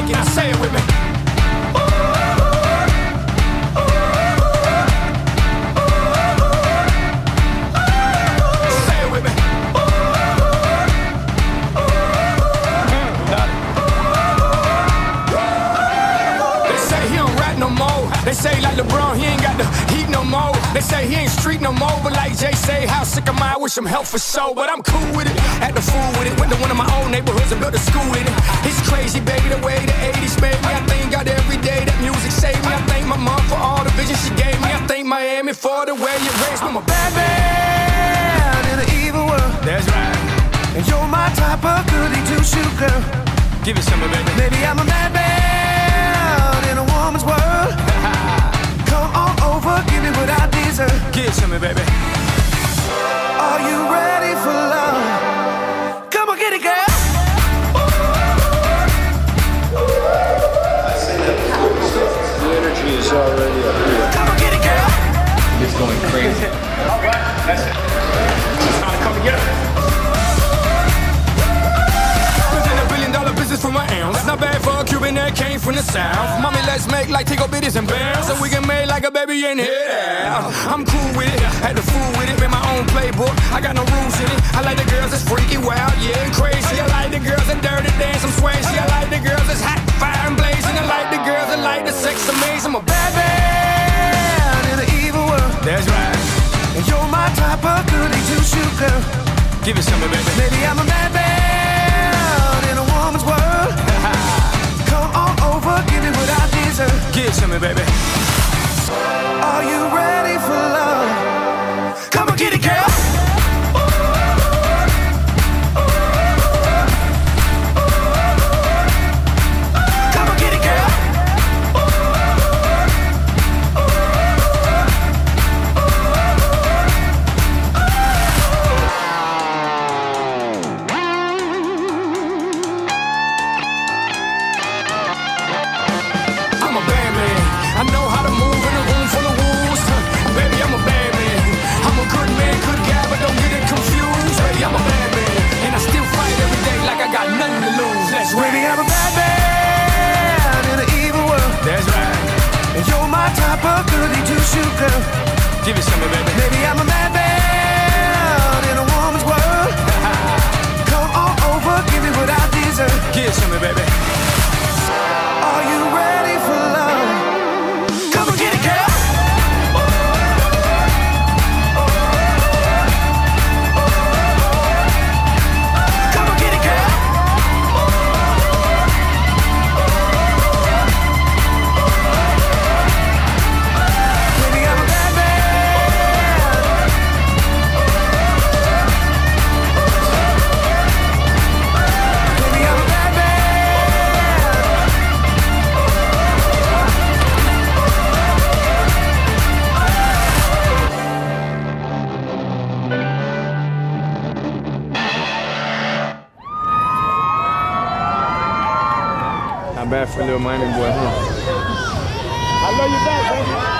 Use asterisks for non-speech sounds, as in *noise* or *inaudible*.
making. Now say it with me. Say he ain't got the heat no more. They say he ain't street no more. But like Jay say, how sick am I? Wish him health for so. But I'm cool with it. Act the fool with it. Went to one of my own neighborhoods and built a school in it. It's crazy, baby, the way the 80s made me. I thank God every day that music saved me. I thank my mom for all the vision she gave me. I thank Miami for the way you raised me. I'm a bad man in an evil world. That's right. And you're my type of goody two shoe girl. Give it some, of baby. Maybe I'm a madman in a woman's world. Already up here. Come get it, girl. It's going crazy. All right, that's it. It's time to come together. Within a billion dollar business from my ounce. Not bad for a Cuban that came from the south. Mommy, let's make like Tico bitties and bounce. So we can make like a baby in here. I'm cool with it. Had the fool with it. Made my own playbook. I got no rules in it. I like the girls that's freaky, wild, yeah, and crazy. I like the girls that dirty dance, I'm Swayze. I like the girls that's hot, fire and blazing. I like the girls that like the sex amazing. I'm a Give it some, baby. Maybe I'm a madman in a woman's world. *laughs* Come on over, give me what I deserve. Give it some, baby. Give it some, baby. Maybe I'm a madman Bad for little Miami boy, huh? I love you back, baby.